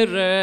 Ere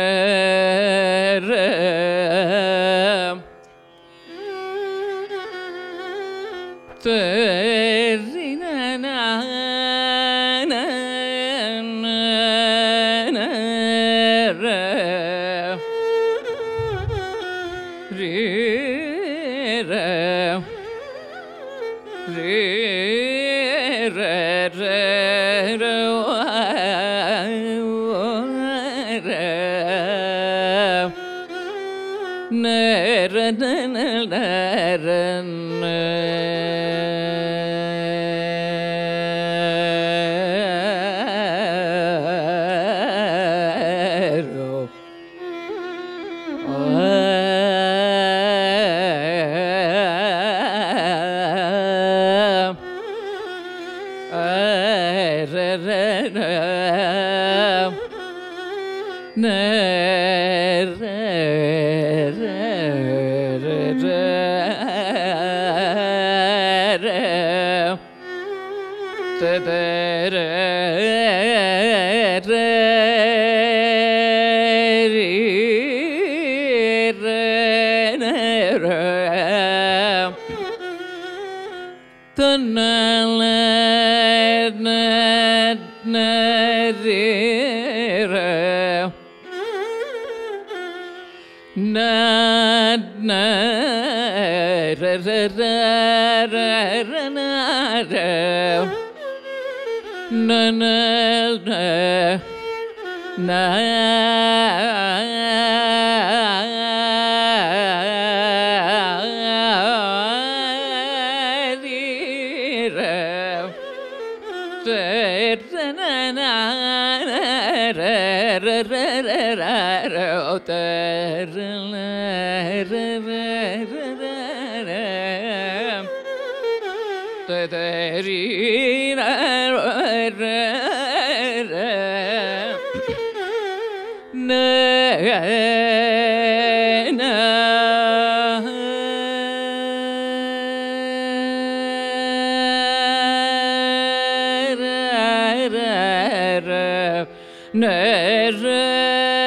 re re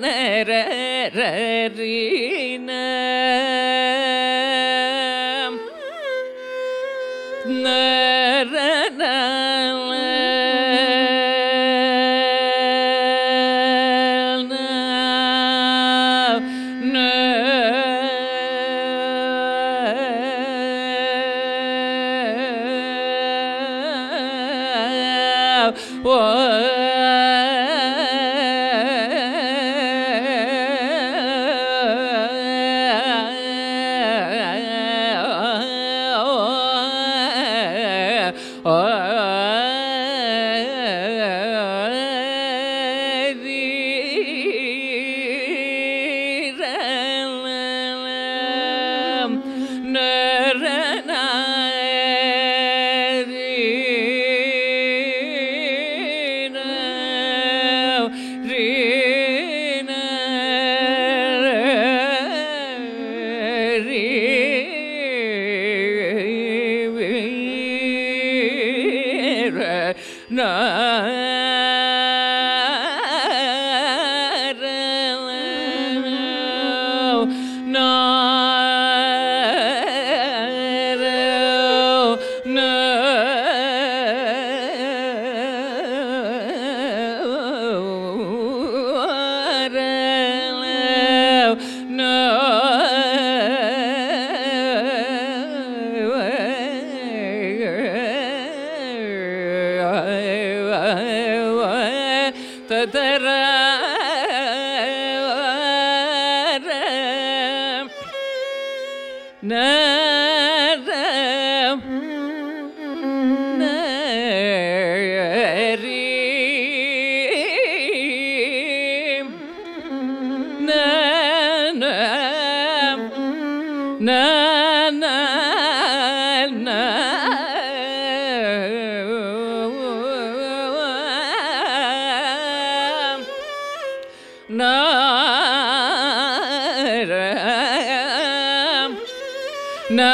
re re re No. Na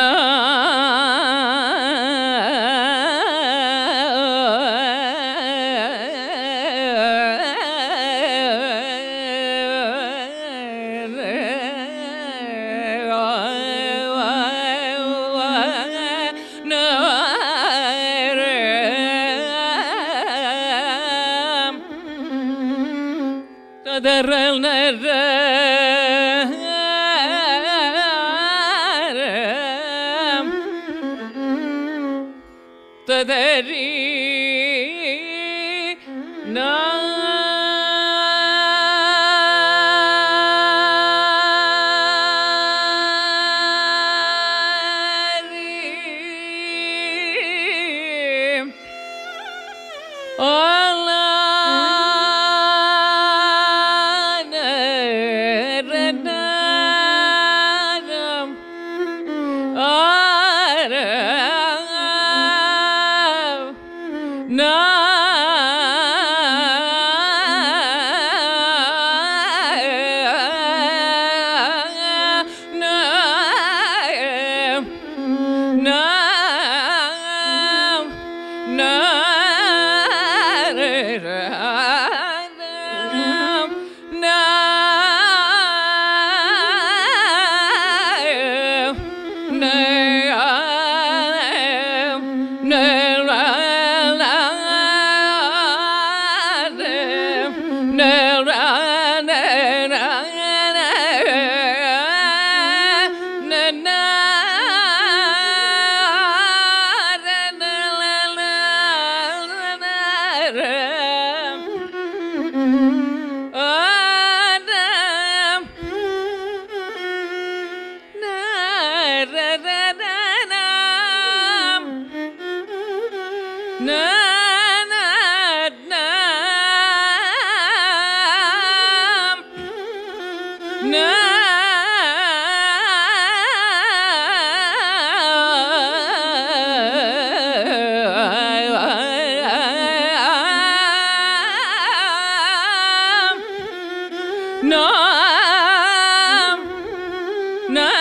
No.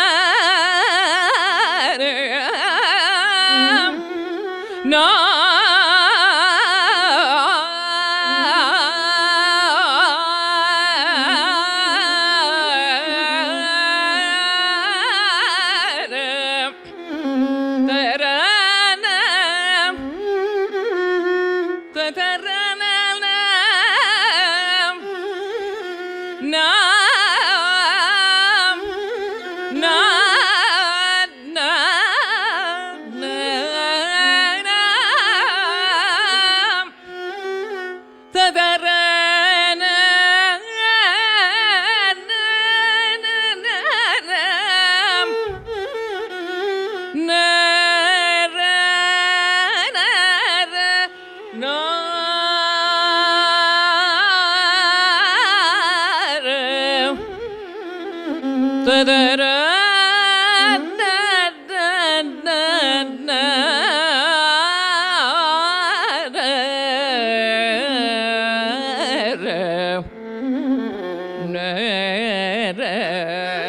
நேர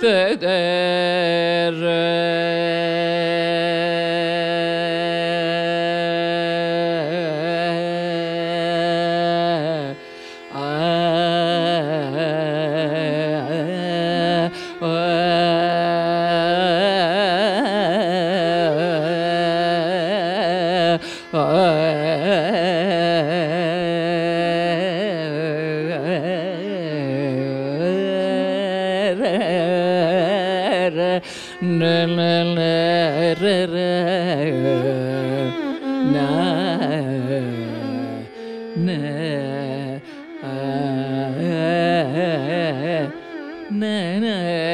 tere tere. na na na ra ra na na na na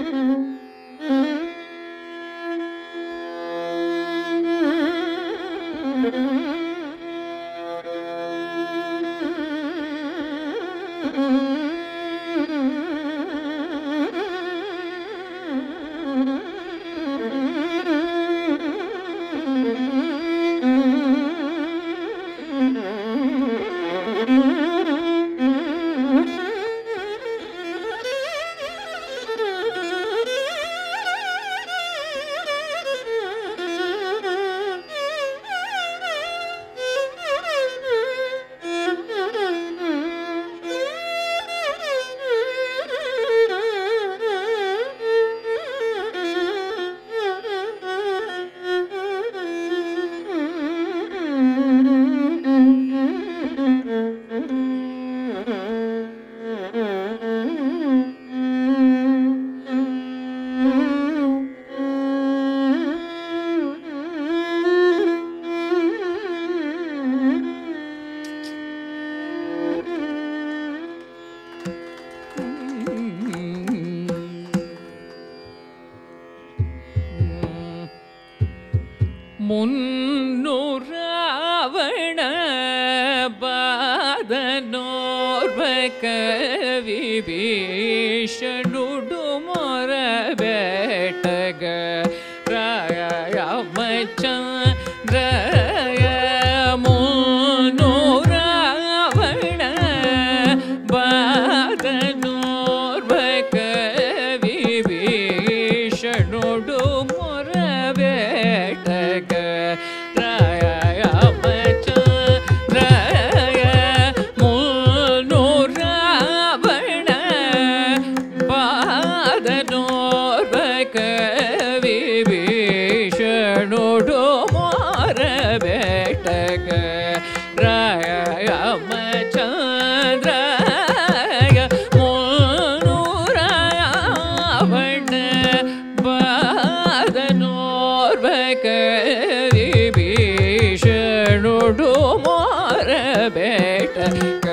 Mm-hmm. முன்னுராவண பாதனோர்வ கவி பீஷணு ಮೊರ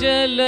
जल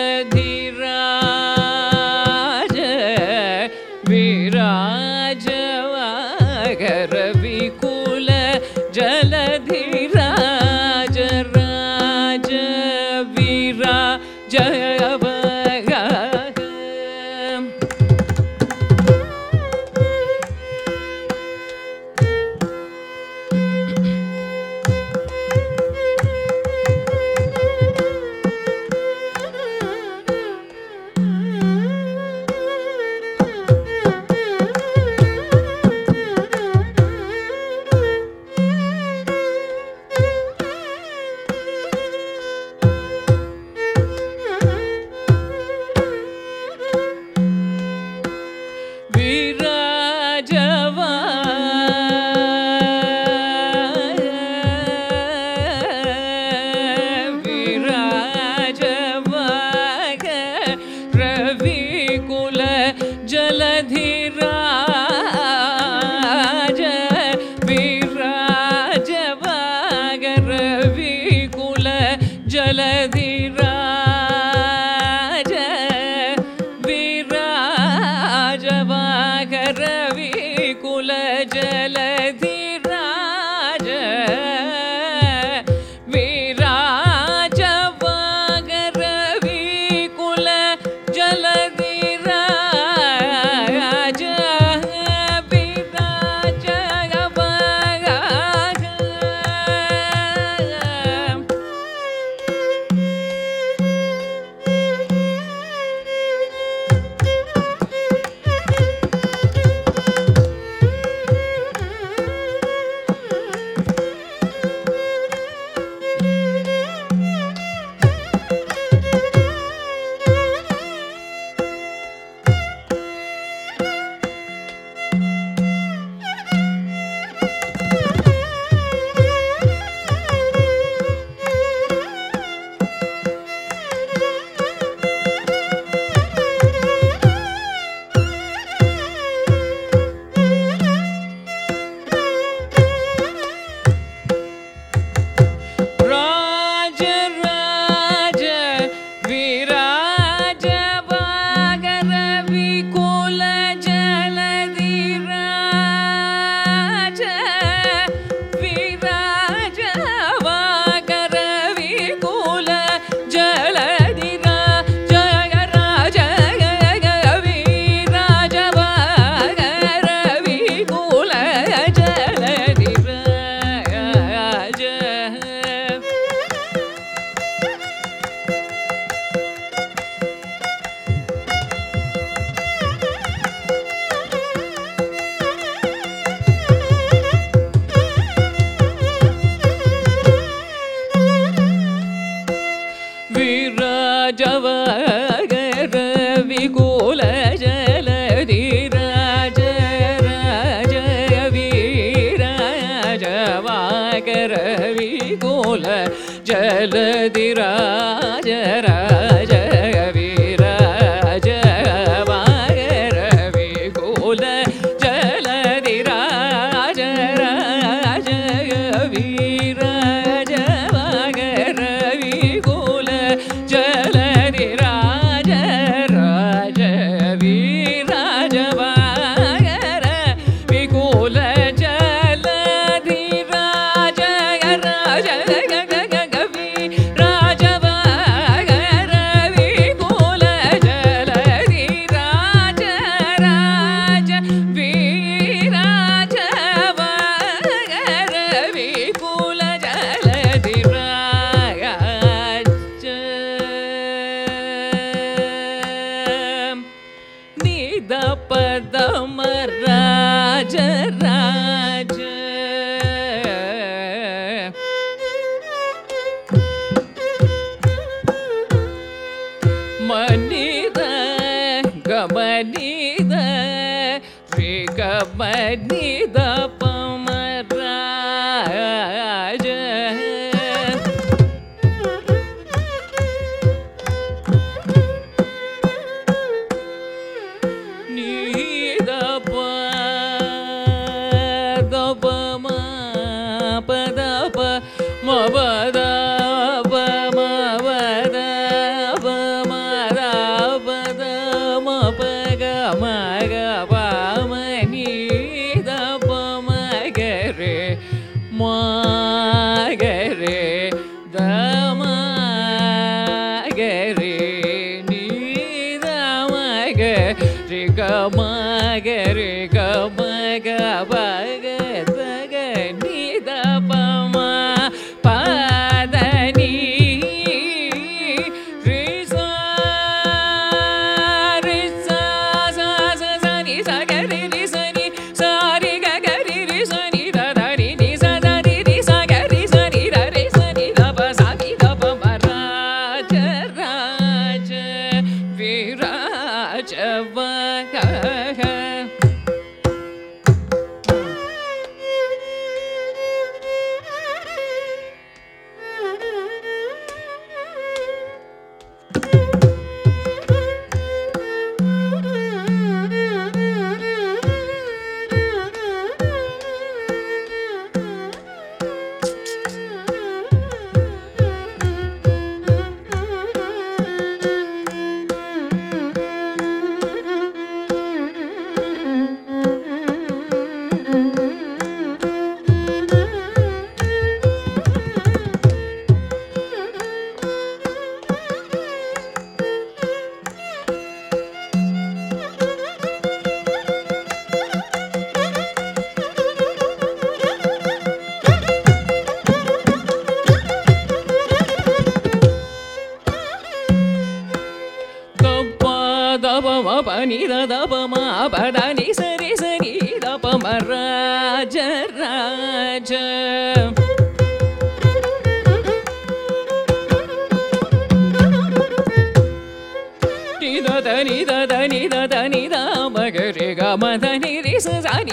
vida.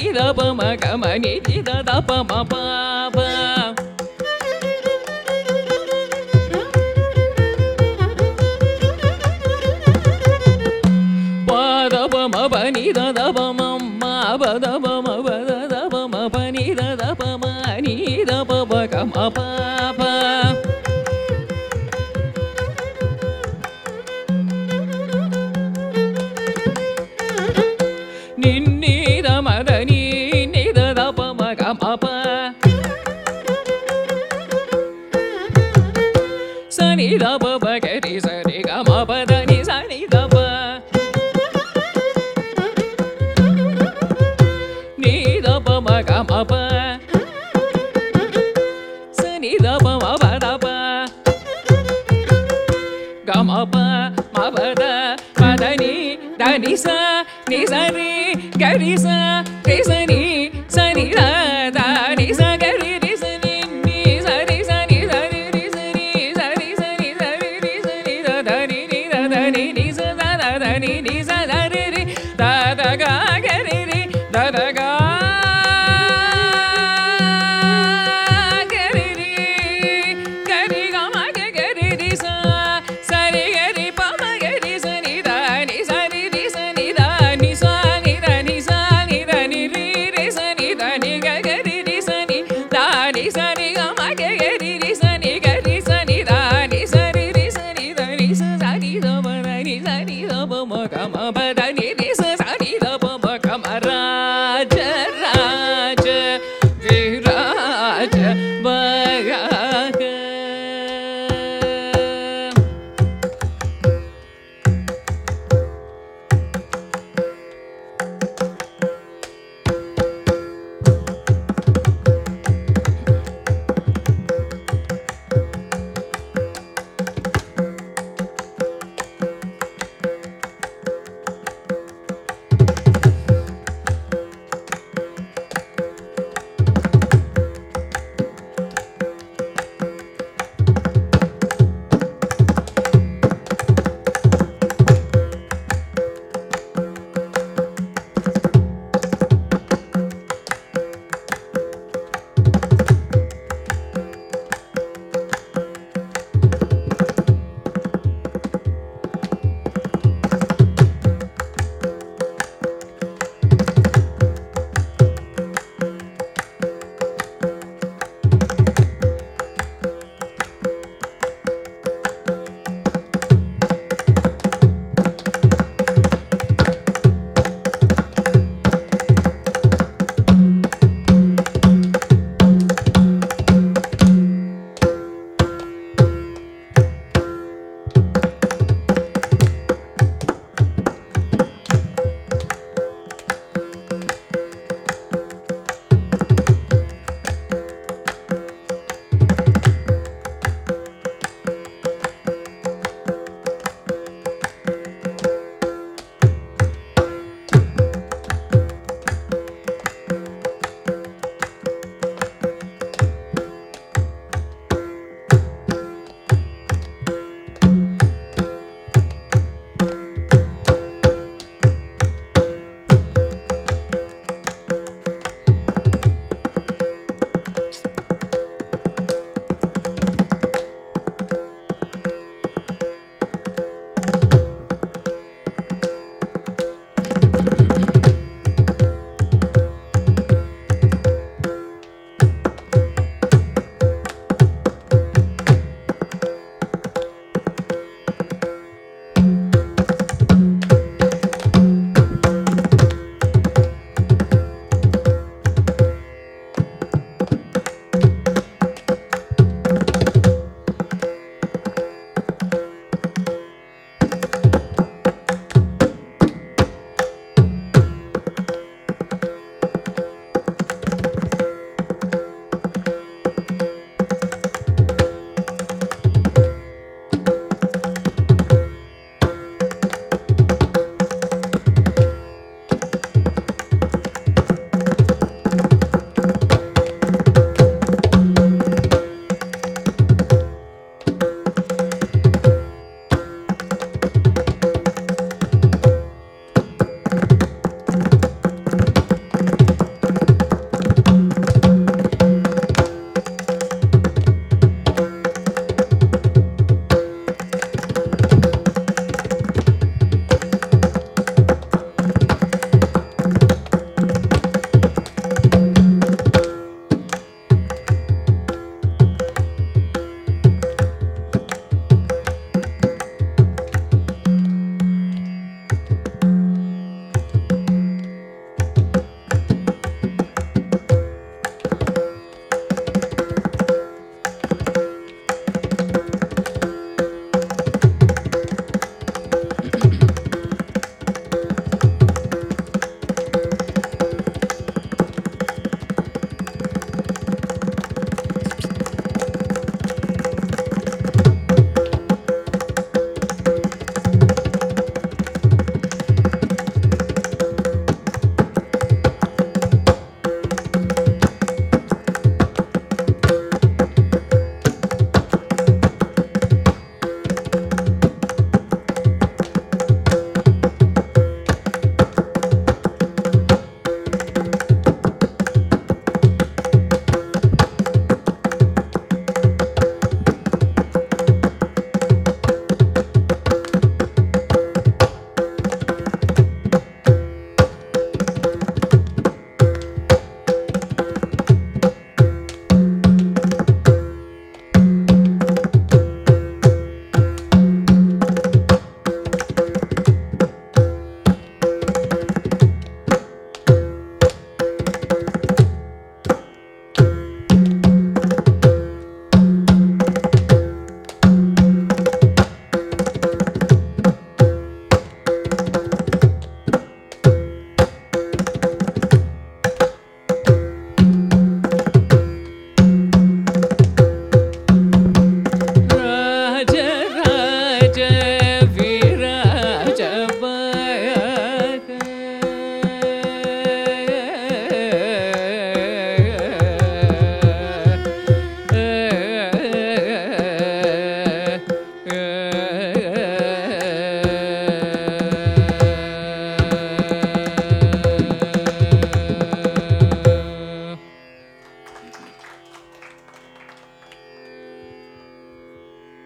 ni da pa ma ga ma ni ti da da pa ma pa pa pa da pa ma pa ni da da pa ma ma pa da pa